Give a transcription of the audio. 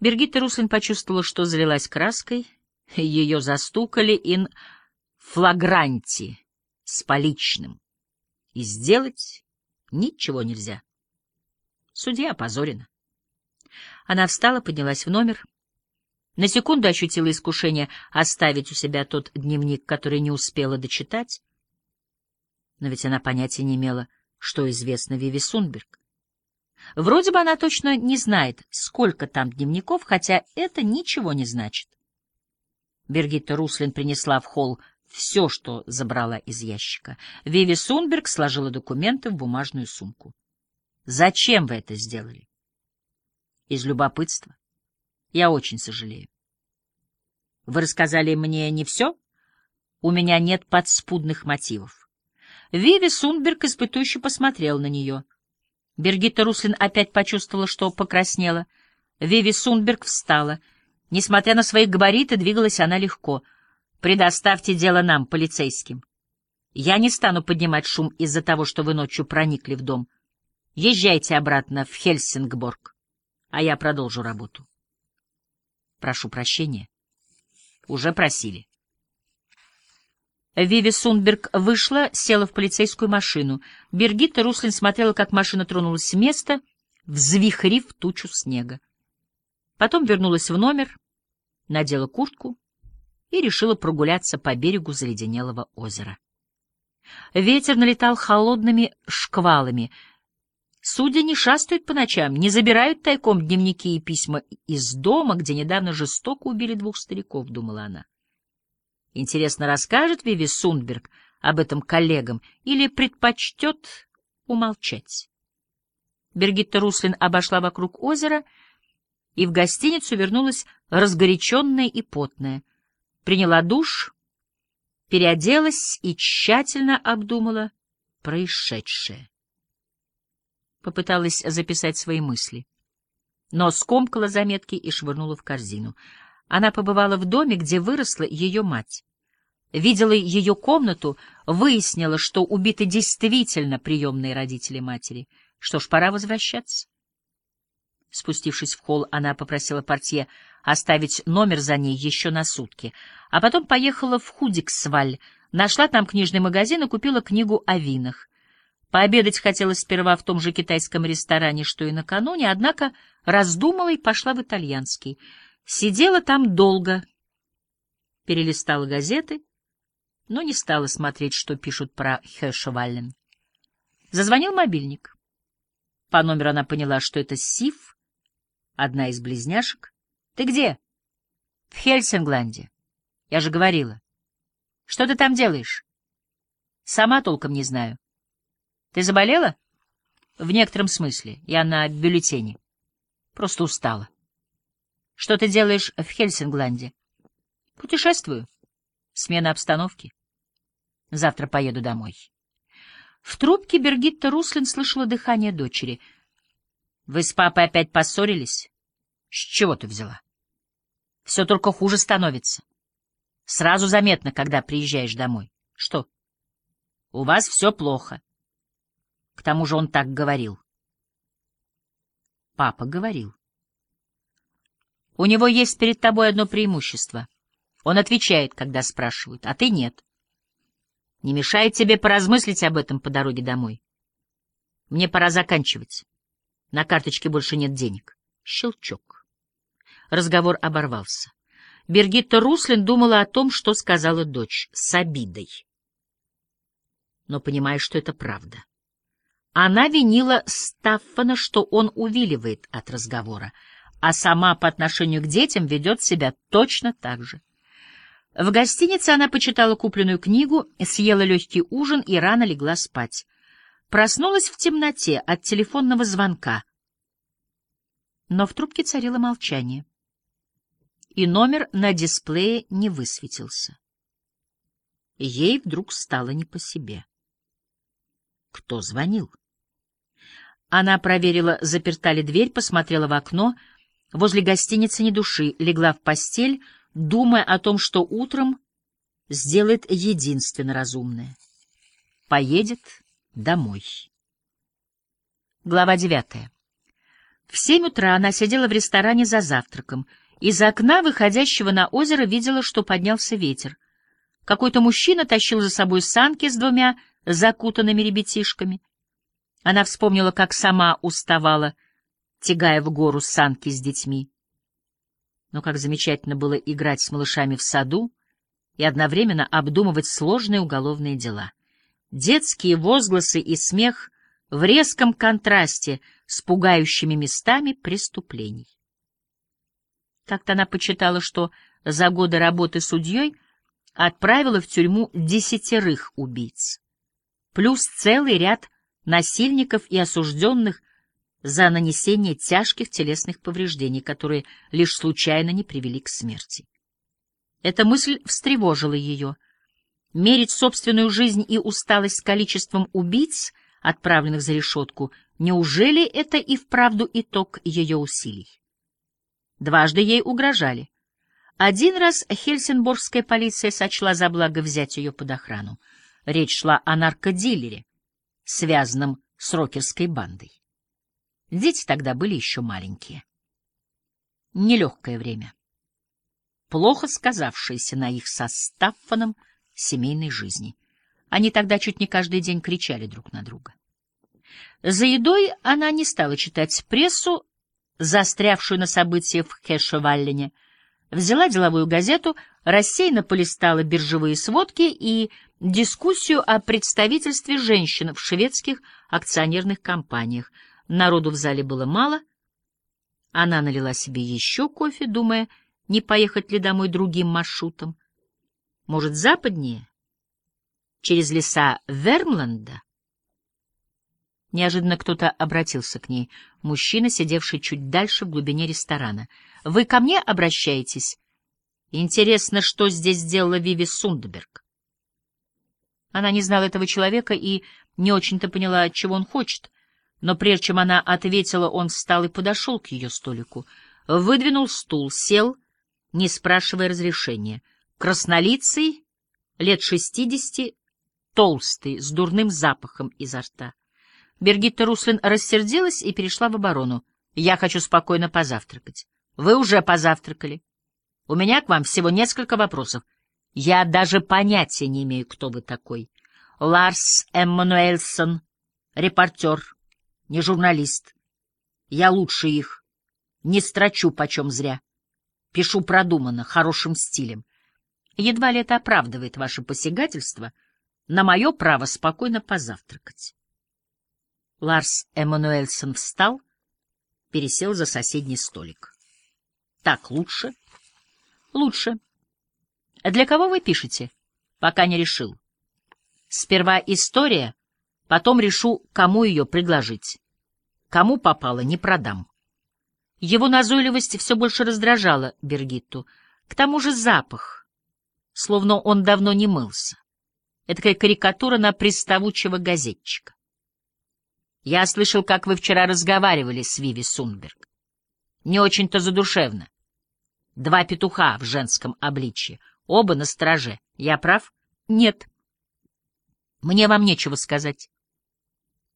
Бергитта Руслин почувствовала, что залилась краской, ее застукали ин флагранти с поличным, и сделать ничего нельзя. Судья опозорена. Она встала, поднялась в номер. На секунду ощутила искушение оставить у себя тот дневник, который не успела дочитать. Но ведь она понятия не имела, что известно Виви Сунберг. Вроде бы она точно не знает, сколько там дневников, хотя это ничего не значит. Бергитта Руслин принесла в холл все, что забрала из ящика. Виви Сунберг сложила документы в бумажную сумку. «Зачем вы это сделали?» «Из любопытства. Я очень сожалею». «Вы рассказали мне не все? У меня нет подспудных мотивов». Виви Сунберг испытующе посмотрел на нее — Бергитта Руслин опять почувствовала, что покраснела. Виви Сунберг встала. Несмотря на свои габариты, двигалась она легко. «Предоставьте дело нам, полицейским. Я не стану поднимать шум из-за того, что вы ночью проникли в дом. Езжайте обратно в Хельсингборг, а я продолжу работу». «Прошу прощения». «Уже просили». Виви Сунберг вышла, села в полицейскую машину. Бергитта Руслин смотрела, как машина тронулась с места, взвихрив тучу снега. Потом вернулась в номер, надела куртку и решила прогуляться по берегу заледенелого озера. Ветер налетал холодными шквалами. Судьи не шастают по ночам, не забирают тайком дневники и письма из дома, где недавно жестоко убили двух стариков, — думала она. Интересно, расскажет Виви Сундберг об этом коллегам или предпочтет умолчать? Бергитта Руслин обошла вокруг озера и в гостиницу вернулась разгоряченная и потная. Приняла душ, переоделась и тщательно обдумала происшедшее. Попыталась записать свои мысли, но скомкала заметки и швырнула в корзину. Она побывала в доме, где выросла ее мать видела ее комнату, выяснила, что убиты действительно приемные родители матери. Что ж, пора возвращаться. Спустившись в холл, она попросила портье оставить номер за ней еще на сутки, а потом поехала в Худиксваль, нашла там книжный магазин и купила книгу о винах. Пообедать хотелось сперва в том же китайском ресторане, что и накануне, однако раздумала и пошла в итальянский. Сидела там долго, перелистала газеты но не стала смотреть, что пишут про Хешеваллен. Зазвонил мобильник. По номеру она поняла, что это Сив, одна из близняшек. — Ты где? — В Хельсингланде. Я же говорила. — Что ты там делаешь? — Сама толком не знаю. — Ты заболела? — В некотором смысле. Я на бюллетене. Просто устала. — Что ты делаешь в Хельсингланде? — Путешествую. Смена обстановки. Завтра поеду домой. В трубке Бергитта Руслин слышала дыхание дочери. — Вы с папой опять поссорились? — С чего ты взяла? — Все только хуже становится. Сразу заметно, когда приезжаешь домой. — Что? — У вас все плохо. К тому же он так говорил. Папа говорил. У него есть перед тобой одно преимущество. Он отвечает, когда спрашивают, а ты нет. Не мешает тебе поразмыслить об этом по дороге домой. Мне пора заканчивать. На карточке больше нет денег. Щелчок. Разговор оборвался. Бергитта Руслин думала о том, что сказала дочь, с обидой. Но понимая, что это правда. Она винила Стаффана, что он увиливает от разговора, а сама по отношению к детям ведет себя точно так же. В гостинице она почитала купленную книгу, съела легкий ужин и рано легла спать. Проснулась в темноте от телефонного звонка. Но в трубке царило молчание. И номер на дисплее не высветился. Ей вдруг стало не по себе. Кто звонил? Она проверила, заперта ли дверь, посмотрела в окно. Возле гостиницы ни души, легла в постель — думая о том, что утром сделает единственно разумное. Поедет домой. Глава девятая. В семь утра она сидела в ресторане за завтраком. Из окна, выходящего на озеро, видела, что поднялся ветер. Какой-то мужчина тащил за собой санки с двумя закутанными ребятишками. Она вспомнила, как сама уставала, тягая в гору санки с детьми. Но как замечательно было играть с малышами в саду и одновременно обдумывать сложные уголовные дела. Детские возгласы и смех в резком контрасте с пугающими местами преступлений. Как-то она почитала, что за годы работы судьей отправила в тюрьму десятерых убийц, плюс целый ряд насильников и осужденных за нанесение тяжких телесных повреждений, которые лишь случайно не привели к смерти. Эта мысль встревожила ее. Мерить собственную жизнь и усталость количеством убийц, отправленных за решетку, неужели это и вправду итог ее усилий? Дважды ей угрожали. Один раз хельсинборгская полиция сочла за благо взять ее под охрану. Речь шла о наркодилере, связанном с рокерской бандой. Дети тогда были еще маленькие. Нелегкое время, плохо сказавшееся на их со Стаффаном семейной жизни. Они тогда чуть не каждый день кричали друг на друга. За едой она не стала читать прессу, застрявшую на событиях в Хешеваллене, взяла деловую газету, рассеянно полистала биржевые сводки и дискуссию о представительстве женщин в шведских акционерных компаниях. Народу в зале было мало. Она налила себе еще кофе, думая, не поехать ли домой другим маршрутом. Может, западнее? Через леса Вермланда? Неожиданно кто-то обратился к ней, мужчина, сидевший чуть дальше в глубине ресторана. «Вы ко мне обращаетесь? Интересно, что здесь сделала Виви Сундберг?» Она не знала этого человека и не очень-то поняла, чего он хочет, но прежде чем она ответила, он встал и подошел к ее столику, выдвинул стул, сел, не спрашивая разрешения. Краснолицый, лет шестидесяти, толстый, с дурным запахом изо рта. Бергитта Руслин рассердилась и перешла в оборону. «Я хочу спокойно позавтракать. Вы уже позавтракали. У меня к вам всего несколько вопросов. Я даже понятия не имею, кто вы такой. Ларс Эммануэльсон, репортер, не журналист. Я лучше их. Не строчу почем зря. Пишу продуманно, хорошим стилем. Едва ли это оправдывает ваше посягательство на мое право спокойно позавтракать. Ларс Эммануэльсон встал, пересел за соседний столик. — Так лучше? — Лучше. — Для кого вы пишете? — Пока не решил. Сперва история, потом решу, кому ее предложить. Кому попало, не продам. Его назойливость все больше раздражала Бергитту. К тому же запах, словно он давно не мылся. Этакая карикатура на приставучего газетчика. Я слышал, как вы вчера разговаривали с Виви Сунберг. Не очень-то задушевно. Два петуха в женском обличье, оба на страже. Я прав? Нет. Мне вам нечего сказать.